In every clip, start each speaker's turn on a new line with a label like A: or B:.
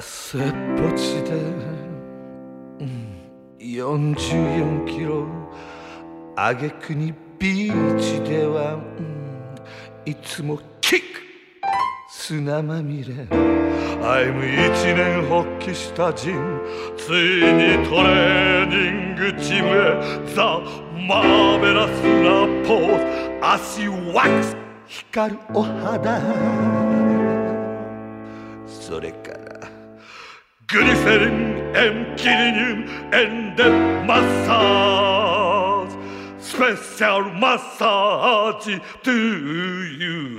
A: せっぽちで、44キロ挙句にビーチでは、いつもキック砂まみれ。アイム一年発起した陣ついにトレーニングジムへザ・マーベラスなポーズ。足ワックス光るお肌。それからグリセリンエンキリニウムエンデマッサージスペシャルマッサージ to you.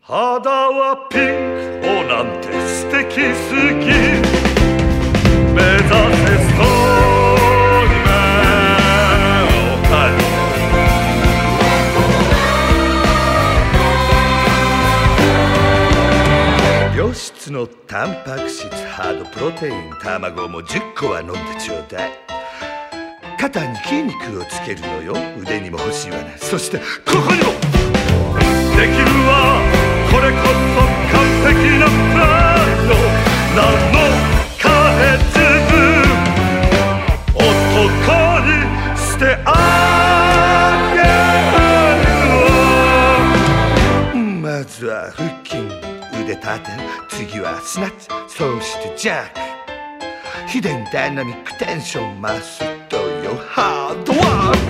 A: 肌はピンクをなんて素敵すぎ質のタンパク質ハードプロテイン卵も10個は飲んでちょうだい肩に筋肉をつけるのよ腕にも欲しいわねそしてここに。もできるわこれこそ完璧なプランの何の変えず。男にしてあ腕立て次はスナッツそしてジャック。秘伝ダイナミックテンションマストよハード